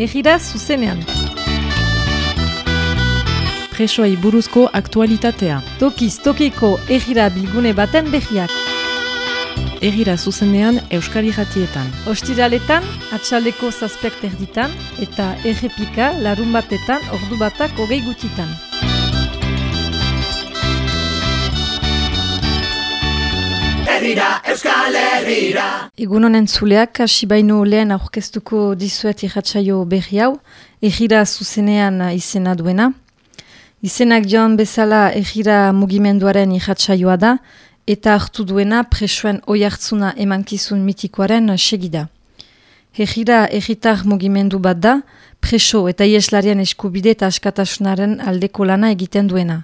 Egira zuzenean. Presoai buruzko aktualitatea. Tokiz tokiko egira bilgune baten behiak. Egira zuzenean Euskari jatietan. Ostiraletan, atxaldeko zazpiak terditan, eta errepika larun batetan ordu batak hogei gutitan. Herrira, Euskal Herrira. Egun honen zuleak, hasi baino lehen aurkeztuko dizuet irratsaio berri hau, egira zuzenean izena duena. Izenak joan bezala egira mugimenduaren irratsaioa da, eta hartu duena presoen oi hartzuna emankizun mitikoaren segida. Egira egitar mugimendu bat da, preso eta ieslarian eskubide eta askatasunaren aldeko lana egiten duena.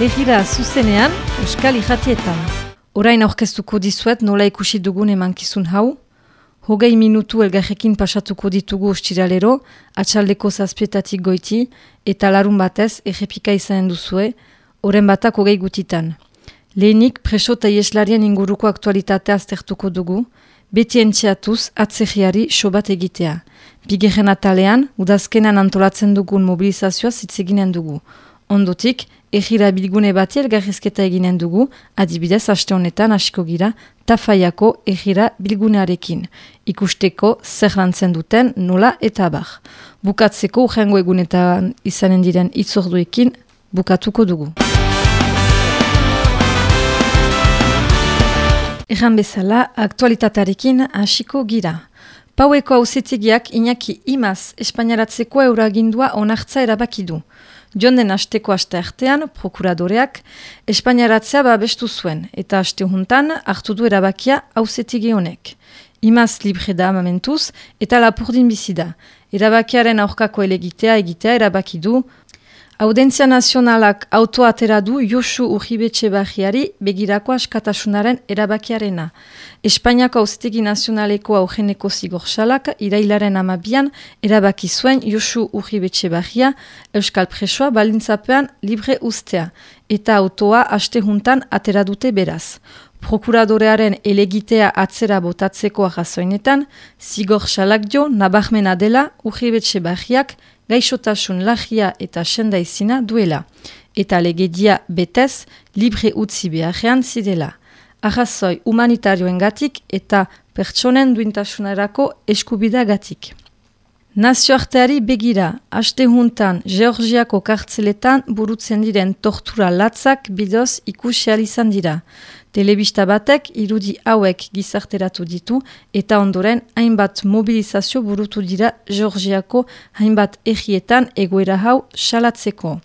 Egira zuzenean, Euskal Ijatietan. Orain aurkeztuko dizuet nola ikusi dugun emankizun hau. Hogei minutu elgarrekin pasatuko ditugu ustiralero, atxaldeko zazpietatik goiti, eta larun batez errepika izanen duzue, oren batak hogei gutitan. Lehenik preso eta ieslarien inguruko aktualitatea aztertuko dugu, beti entxeatuz atzegiari sobat egitea. Bigerren atalean, udazkenan antolatzen dugun mobilizazioa zitzeginen dugu. Ondotik, egira bilgune bati elgarrizketa eginen dugu, adibidez aste honetan hasiko gira, tafaiako egira bilgunearekin. Ikusteko zer lantzen duten nola eta abar. Bukatzeko urrengo egunetan izanen diren itzorduekin bukatuko dugu. Egan bezala, aktualitatearekin hasiko gira. Paueko hauzetegiak inaki imaz Espainiaratzeko euragindua onartza erabaki du. Jon den asteko aste artean, prokuradoreak, Espainiaratzea babestu zuen, eta aste juntan hartu du erabakia hauzetegi honek. Imaz libre da amamentuz, eta lapurdin bizi da. Erabakiaren aurkako elegitea egitea erabaki du, Audentzia nazionalak autoa atera du Josu Urribetxe Bajiari begirako askatasunaren erabakiarena. Espainiako auzitegi nazionaleko augeneko zigorxalak irailaren amabian erabaki zuen Josu Urribetxe Bajia Euskal Presoa balintzapean libre ustea eta autoa aste juntan atera dute beraz. Prokuradorearen elegitea atzera botatzeko arrazoinetan, zigor xalak jo, nabahmena dela, urribetxe bajiak, gaixotasun lagia eta sendaizina duela. Eta legedia betez, libre utzi beharrean zidela. Arrazoi humanitarioen gatik eta pertsonen duintasunerako eskubida gatik. Nazioarteari begira, haste juntan, Georgiako kartzeletan burutzen diren tortura latzak bidoz ikusi izan dira. Telebista batek irudi hauek gizarteratu ditu eta ondoren hainbat mobilizazio burutu dira Georgiako hainbat egietan egoera hau salatzeko.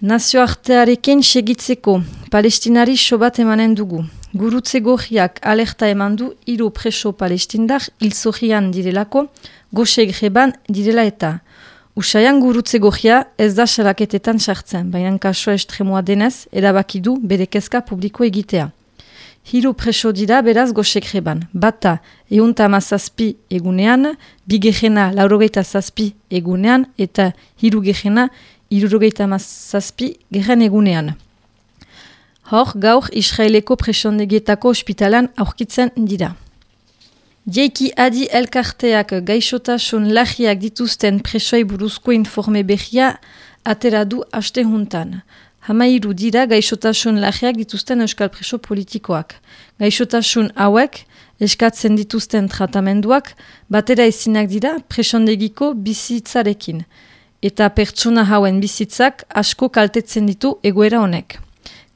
Nazioartearekin segitzeko, palestinari sobat emanen dugu. Gurutze gorriak alerta eman du hiru preso palestindar hilzogian direlako, goxe greban direla eta. Usaian gurutze gorria ez da salaketetan sartzen, baina kasua estremoa denez, erabaki du bere kezka publiko egitea. Hiru preso dira beraz goxe greban. Bata, eunta mazazpi egunean, bigegena laurogeita zazpi egunean, eta hiru gegena irurogeita mazazpi geren egunean. Hor, gaur Israeleko presondegietako ospitalan aurkitzen dira. Jeiki adi elkarteak gaixotasun lagiak dituzten presoai buruzko informe behia atera du haste juntan. Hamairu dira gaixotasun lagiak dituzten euskal preso politikoak. Gaixotasun hauek, eskatzen dituzten tratamenduak, batera ezinak dira presondegiko bizitzarekin. Eta pertsona hauen bizitzak asko kaltetzen ditu egoera honek.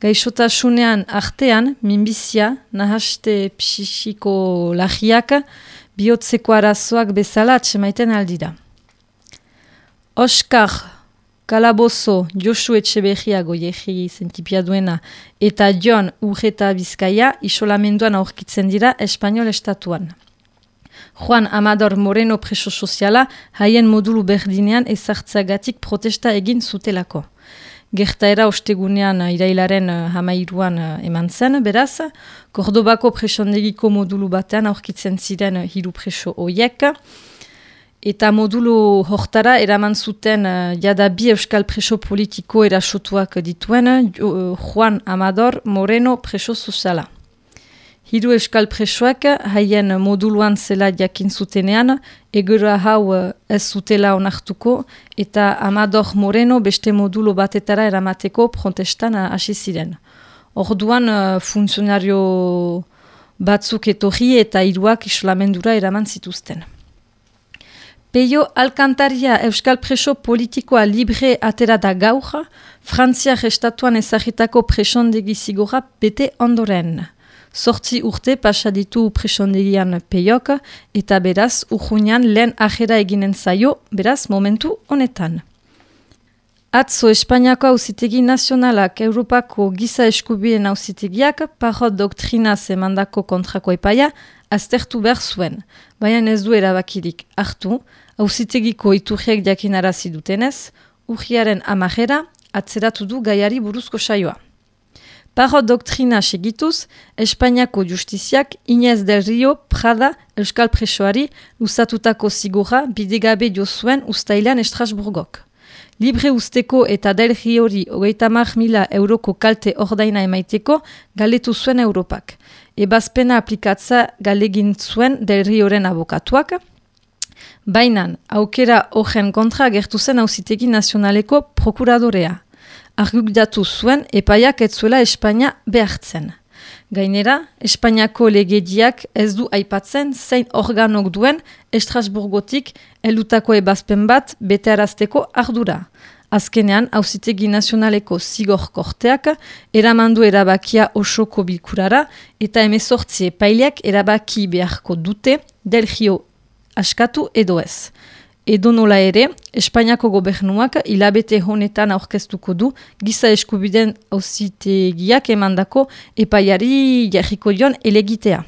Gaixotasunean artean, minbizia, nahaste psixiko lagiak, bihotzeko arazoak bezala atsemaiten aldira. Oskar, Kalabozo, Josu Etxeberria goiegi zentipia duena, eta John Urreta Bizkaia isolamenduan aurkitzen dira Espanol Estatuan. Juan Amador Moreno preso soziala haien modulu berdinean ezartzagatik protesta egin zutelako. Gertaera ostegunean irailaren uh, hamairuan uh, eman zen, beraz, Kordobako presondegiko modulu batean aurkitzen ziren hiru preso oiek, eta modulu hortara eraman zuten uh, bi euskal preso politiko erasotuak dituen uh, Juan Amador Moreno preso soziala. Hiru euskal presoak haien moduluan zela jakin zutenean, egura hau eh, ez zutela onartuko eta Amador Moreno beste modulo batetara eramateko protestan hasi ziren. Orduan uh, funtzionario batzuk etorri eta hiruak islamendura eraman zituzten. Peio Alkantaria Euskal Preso politikoa libre atera da gaur, Frantziak estatuan ezagitako presondegi zigora bete ondoren. Sortzi urte pasaditu presondegian peiok eta beraz urjunian lehen ajera eginen zaio, beraz momentu honetan. Atzo Espainiako hauzitegi nazionalak Europako giza eskubien hauzitegiak parot doktrina zemandako kontrako epaia aztertu behar zuen, baina ez du erabakirik hartu, Auzitegiko iturriak jakinarazi dutenez, urriaren amajera atzeratu du gaiari buruzko saioa. Paro doktrina segituz, Espainiako justiziak Inez del Rio Prada Euskal Presoari usatutako zigora bidegabe jo zuen ustailan Estrasburgok. Libre usteko eta del Riori hogeita mila euroko kalte ordaina emaiteko galetu zuen Europak. Ebazpena aplikatza galegin zuen del Rioren abokatuak, Bainan, aukera horren kontra gertu zen hauzitegi nazionaleko prokuradorea. Arguk datu zuen epaiak etzuela Espainia behartzen. Gainera, Espainiako legediak ez du aipatzen zein organok duen Estrasburgotik elutako ebazpen bat betearazteko ardura. Azkenean, hauzitegi nazionaleko zigor korteak eramandu erabakia osoko bilkurara eta emezortzi epaileak erabaki beharko dute Delgio askatu edo ez. Edo nola ere, Espainiako gobernuak hilabete honetan aurkeztuko du giza eskubiden hausitegiak emandako epaiari jarriko joan elegitea.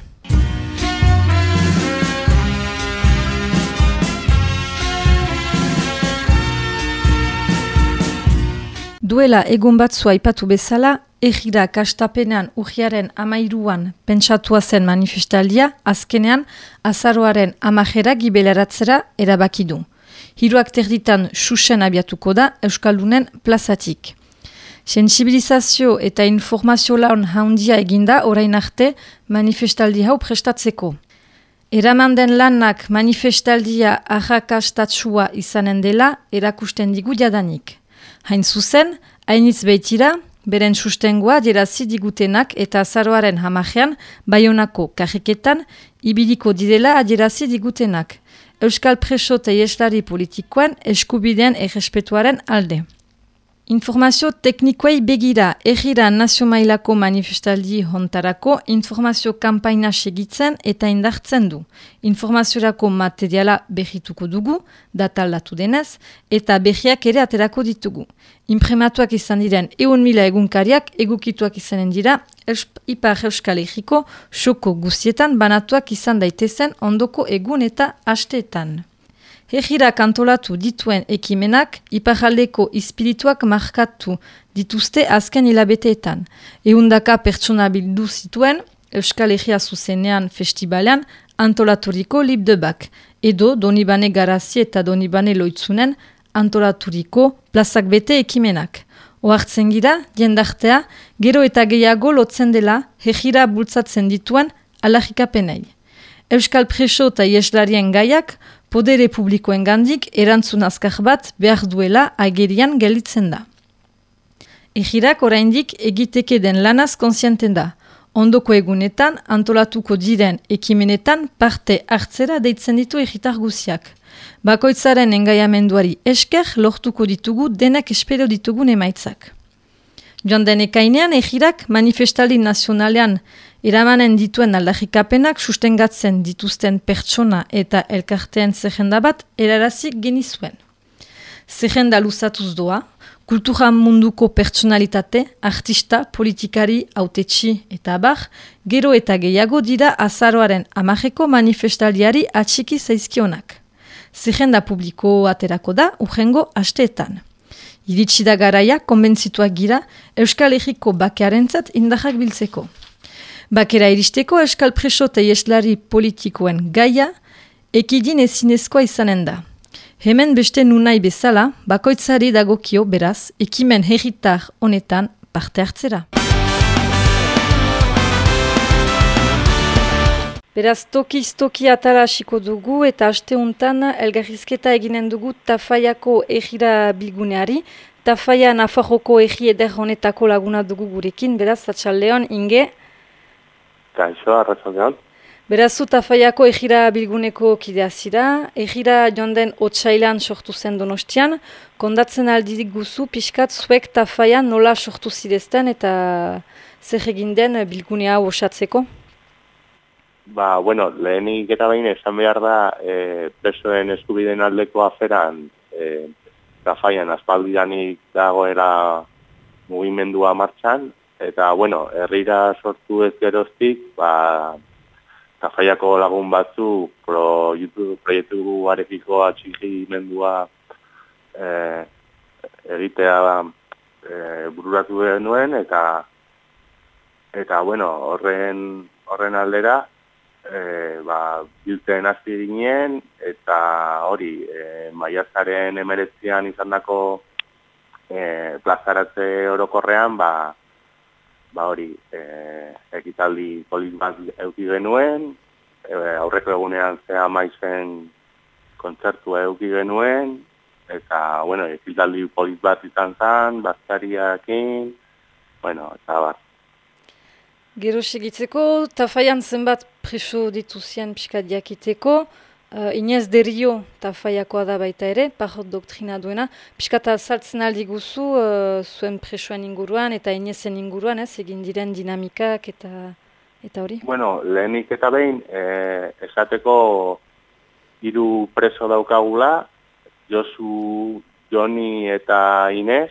Duela egun batzua aipatu bezala, egira kastapenean urriaren amairuan pentsatua zen manifestaldia, azkenean azaroaren amajera gibeleratzera erabakidu. Hiruak terditan susen abiatuko da Euskaldunen plazatik. Sensibilizazio eta informazio laun haundia eginda orain arte manifestaldi hau prestatzeko. Eraman den lanak manifestaldia ahakastatsua izanen dela erakusten digu jadanik. Hain zuzen, hainitz behitira, Beren sustengoa dirazi digutenak eta azaroaren hamajean baionako kajiketan ibiliko direla adierazi digutenak. Euskal preso eta politikoan eskubidean errespetuaren alde. Informazio teknikoei begira egira nazio mailako manifestaldi hontarako informazio kampaina segitzen eta indartzen du. Informaziorako materiala behituko dugu, dataldatu denez, eta behiak ere aterako ditugu. Imprematuak izan diren egun mila egunkariak egukituak izanen dira, Ipar Euskal Ejiko, soko guzietan banatuak izan daitezen ondoko egun eta hasteetan. Hejira kantolatu dituen ekimenak iparaldeko ispirituak markatu dituzte azken hilabeteetan. Eundaka pertsona bildu zituen Euskal Egia zuzenean festibalean antolaturiko libdebak, edo Donibane Garazi eta Donibane Loitzunen antolaturiko plazak bete ekimenak. Oartzen gira, jendartea, gero eta gehiago lotzen dela hejira bultzatzen dituen alahikapenei. Euskal preso eta ieslarien gaiak podere publikoen gandik erantzun azkar bat behar duela agerian gelitzen da. Egirak oraindik egiteke den lanaz konsienten da. Ondoko egunetan antolatuko diren ekimenetan parte hartzera deitzen ditu egitar guziak. Bakoitzaren engaiamenduari esker lortuko ditugu denak espero ditugun emaitzak. Joan den ekainean egirak manifestaldi nazionalean Iramanen dituen aldarrikapenak sustengatzen dituzten pertsona eta elkartean zehenda bat erarazik genizuen. Zehenda luzatuz doa, kultura munduko pertsonalitate, artista, politikari, autetxi eta abar, gero eta gehiago dira azaroaren amajeko manifestaldiari atxiki zaizkionak. Zehenda publiko aterako da urrengo hasteetan. Iritsi da garaia, konbentzituak gira, Euskal Herriko bakearentzat indahak biltzeko. Bakera iristeko eskal preso eta politikoen gaia, ekidin ezinezkoa izanen da. Hemen beste nunai bezala, bakoitzari dagokio beraz, ekimen herritar honetan parte hartzera. Beraz, tokiz toki atara hasiko dugu eta asteuntan elgarrizketa eginen dugu Tafaiako egira bilguneari. Tafaia Nafarroko egi eder honetako laguna dugu gurekin, beraz, atxaldeon, inge? Kaixo, arrazonean. Beraz, zu Tafaiako egira bilguneko kidea zira, egira jonden otxailan sortu zen donostian, kondatzen aldidik guzu, pixkat zuek Tafaia nola sortu zidezten eta zer egin den bilgunea osatzeko? Ba, bueno, lehenik eta behin esan behar da e, presoen eskubideen aldeko aferan e, Rafaian aspaldianik dagoera mugimendua martxan eta, bueno, herrira sortu ez geroztik, ba, Rafaiako lagun batzu pro YouTube proiektu arekiko atxigimendua e, egitea e, bururatu nuen eta eta, bueno, horren horren aldera ba, biltzen hasi ginen, eta hori, e, maiazaren emeretzian izan dako e, plazaratze orokorrean, ba, ba hori, e, ekitaldi polit bat euki genuen, e, aurreko egunean zea maizen kontzertu euki genuen, eta, bueno, ekitaldi polit bat izan zen, bazkariakin, bueno, eta bat, Gero segitzeko, tafaian zenbat preso dituzien pixka diakiteko, uh, Inez Derio tafaiakoa da baita ere, parot doktrina duena, pixka eta saltzen aldi guzu uh, zuen presoen inguruan eta Inezen inguruan, ez, egin diren dinamikak eta eta hori? Bueno, lehenik eta behin, eh, esateko hiru preso daukagula, Josu, Joni eta Inez,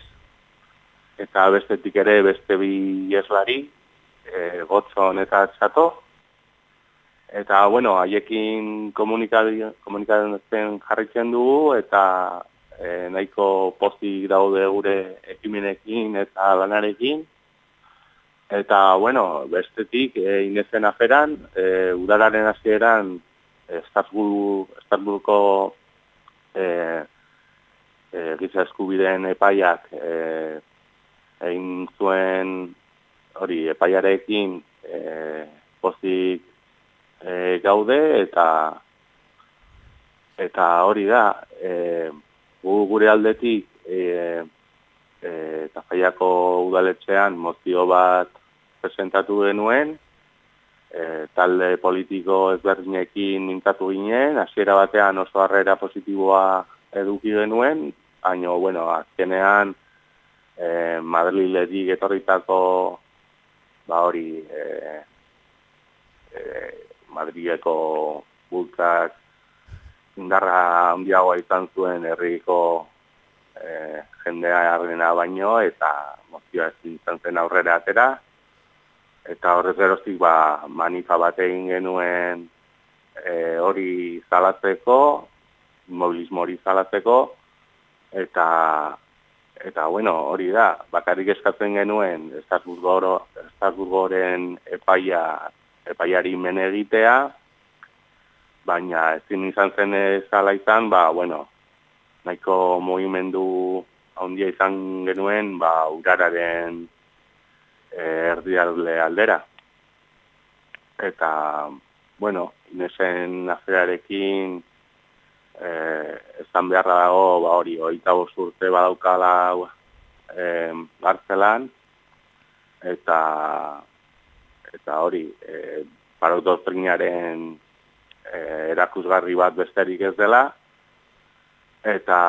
eta bestetik ere beste bi eslari, e, gotzon eta txato. Eta, bueno, haiekin komunikatzen jarritzen dugu eta e, nahiko posti daude gure ekimenekin eta lanarekin. Eta, bueno, bestetik, e, inezen aferan, e, udararen hasieran Estasburgo e, e, giza eskubideen epaiak e, egin zuen hori epaiarekin e, pozik e, gaude eta eta hori da e, gu, gure aldetik e, e, eta jaiako udaletxean mozio bat presentatu genuen e, talde politiko ezberdinekin mintatu ginen hasiera batean oso harrera positiboa eduki genuen baina bueno, azkenean e, Madriletik etorritako ba hori e, e, Madrileko bultzak indarra handiagoa izan zuen herriko e, jendea arrena baino eta mozioa ez izan zen aurrera atera. Eta horrez geroztik ba, manifa bat egin genuen e, hori zalatzeko mobilismo hori zalatzeko eta eta bueno, hori da, bakarrik eskatzen genuen Estrasburgoren epaia, epaiari men egitea, baina ezin izan zen ezala izan, ba, bueno, nahiko movimendu handia izan genuen, ba, urararen eh, erdialde aldera. Eta, bueno, inesen aferarekin, eh esan beharra dago ba hori 25 urte badaukala eh Barcelan eta eta hori eh para doktrinaren eh erakusgarri bat besterik ez dela eta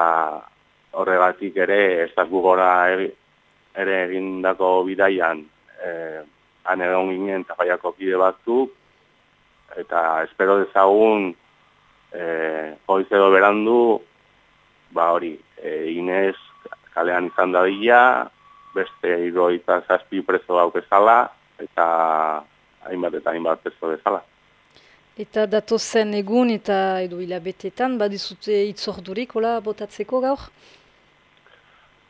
horregatik ere Estrasburgora ere egindako bidaian eh han egon ginen tafaiako kide batzuk eta espero dezagun eh hoiz edo berandu ba hori e, Inez kalean izan dadila beste hiroita zazpi preso dauk ezala eta hainbat eta hainbat preso bezala. Eta dato zen egun eta edo hilabetetan badizute itzordurik hola botatzeko gaur?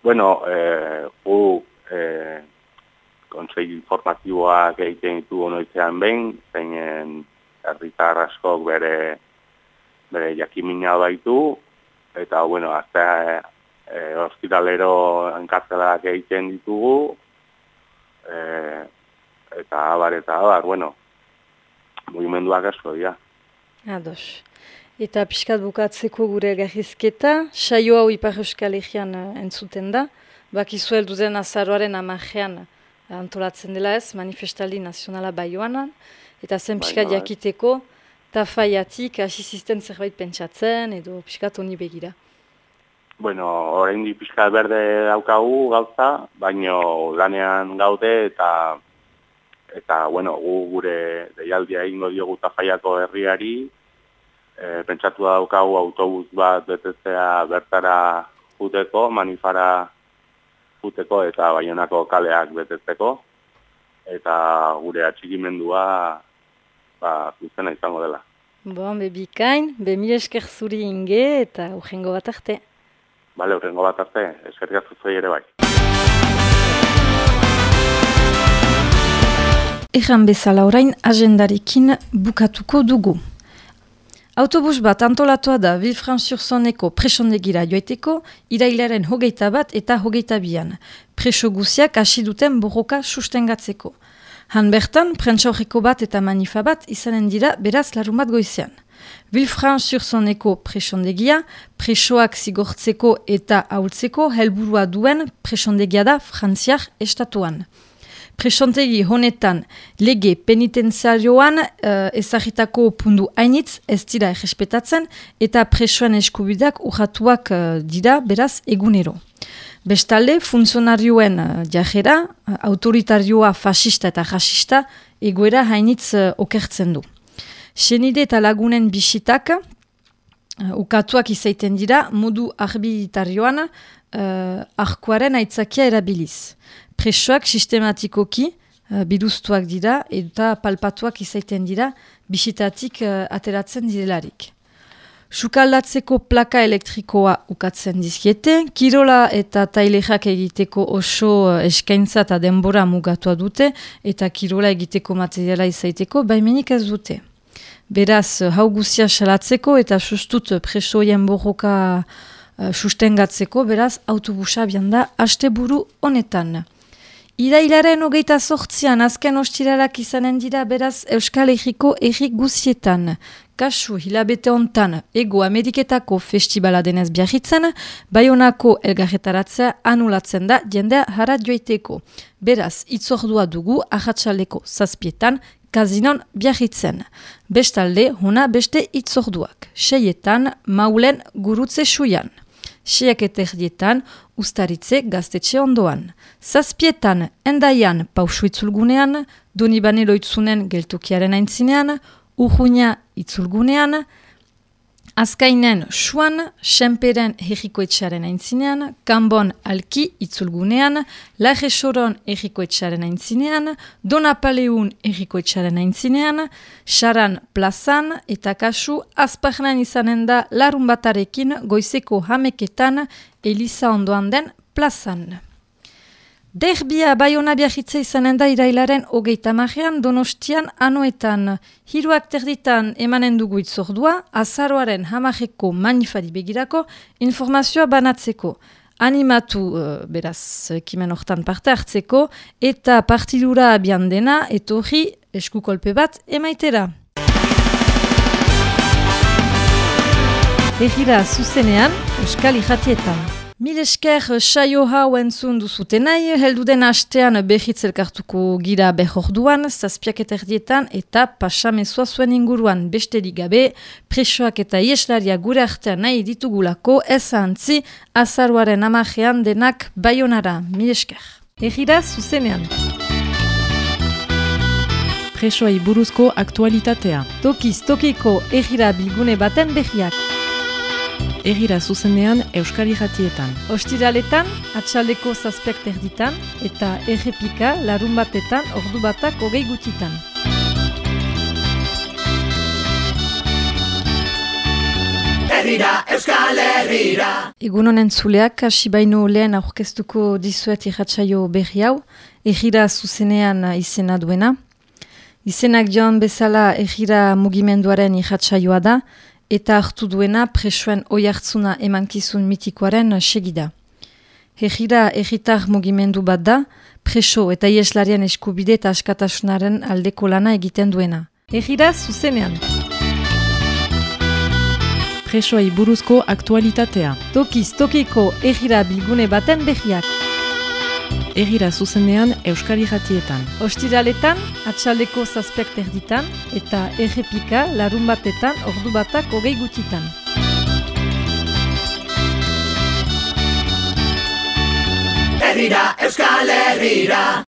Bueno, eh, gu eh, konsei informatiboak egiten ditu honoitzean behin, zeinen herritar askok bere bere jakimina baitu, eta, bueno, azte e, e, hospitalero enkartzelak egiten ditugu, e, eta abar, eta abar, bueno, mugimenduak asko dira. Ados. Eta pixkat bukatzeko gure gahizketa, saio hau Ipar Euskal Egean uh, entzuten da, bakizu heldu zen azaroaren amajean antolatzen dela ez, manifestaldi nazionala baioanan, eta zen pixkat jakiteko, tafaiatik hasi zisten zerbait pentsatzen, edo pixkat honi begira. Bueno, orain di pixka berde daukagu gauza, baino lanean gaude eta eta bueno, gu gure deialdia egingo diogu Tafaiako herriari, e, pentsatu daukagu autobus bat betetzea bertara juteko, manifara juteko eta baionako kaleak betetzeko, eta gure atxikimendua ba, zuzena izango dela. Bon, be bikain, be mil esker zuri inge eta urrengo bat arte. Bale, horrengo bat arte, eskerrik asko ere bai. Ejan bezala orain agendarikin bukatuko dugu. Autobus bat antolatua da Villefranche-sur-Saôneko presondegira joeteko, irailaren hogeita bat eta hogeita bian. Preso guziak hasi duten borroka sustengatzeko. Han bertan, prentsaurreko bat eta manifa bat izanen dira beraz larun bat goizean. Villefranche-sur-Saôneko presondegia, presoak zigortzeko eta ahultzeko helburua duen presondegia da frantziar estatuan. Presontegi honetan lege penitenzarioan uh, ezagitako pundu hainitz ez dira errespetatzen eta presoen eskubidak urratuak uh, dira beraz egunero. Bestalde, funtzionarioen uh, jajera, uh, autoritarioa fasista eta jasista egoera hainitz uh, okertzen du. Senide eta lagunen bisitak uh, ukatuak izaiten dira modu arbitarioan uh, arkuaren aitzakia erabiliz. Presoak sistematikoki uh, biduztuak dira eta palpatuak izaiten dira bisitatik uh, ateratzen direlarik. Sukaldatzeko plaka elektrikoa ukatzen dizkiete, kirola eta tailexak egiteko oso eskaintza eta denbora mugatua dute eta kirola egiteko materiala izaiteko baimenik ez dute. Beraz, hau guzia salatzeko eta sustut presoien borroka uh, sustengatzeko, beraz, autobusa bianda asteburu honetan. Irailaren hogeita sortzian azken ostirarak izanen dira beraz Euskal Herriko erri guzietan. Kasu hilabete hontan Ego Ameriketako festibala denez biarritzen, Bayonako elgarretaratzea anulatzen da jendea harat joiteko. Beraz, itzordua dugu ahatsaleko zazpietan kazinon biarritzen. Bestalde, hona beste itzorduak. Seietan, maulen gurutze suian. Seiak eterdietan, ustaritze gaztetxe ondoan. Zazpietan, endaian pausu itzulgunean, donibane loitzunen geltokiaren aintzinean, urruina itzulgunean, azkainen suan, senperen herrikoetxaren aintzinean, kanbon alki itzulgunean, lajesoron herrikoetxaren aintzinean, donapaleun herrikoetxaren aintzinean, saran plazan eta kasu azpagnan izanen da larun batarekin goizeko hameketan Eliza ondoan den plazan. Derbia Bayona biarritze izanen da irailaren hogeita marean donostian anoetan. Hiruak terditan emanen dugu itzordua, azaroaren hamareko manifari begirako informazioa banatzeko. Animatu, uh, beraz, kimen hortan parte hartzeko, eta partidura abian dena, etorri eskukolpe bat emaitera. Egira zuzenean, Euskal Ijatietan. Mil esker saio hau entzun duzutenai, helduden hastean behitz elkartuko gira behorduan, zazpiak eta erdietan eta pasamezua zuen inguruan besterik gabe, presoak eta ieslaria gure artean nahi ditugulako ez antzi azaruaren amajean denak baionara. Mil esker. Egira zuzenean. Presoai buruzko aktualitatea. Tokiz tokiko egira bilgune baten behiak. Egira zuzenean Euskal Irratietan. Ostiraletan, atxaldeko zazpiak terditan, eta errepika larun batetan ordu batak hogei gutitan. Herrira, Euskal Herrira. Egun honen zuleak, hasi baino lehen aurkeztuko dizuet irratsaio berri hau, egira zuzenean izena duena. Izenak joan bezala egira mugimenduaren irratsaioa da, eta hartu duena presoen oihartzuna emankizun mitikoaren segida. Egira egitar mugimendu bat da, preso eta ieslarien eskubide eta askatasunaren aldeko lana egiten duena. egira zuzenean. Presoai buruzko aktualitatea. Tokiz tokiko egira bilgune baten behiak. Egira zuzenean Euskal Irratietan. Ostiraletan, atxaleko zazpiak terditan, eta errepika larun batetan ordu batak hogei gutitan. Herrira, Euskal Herrira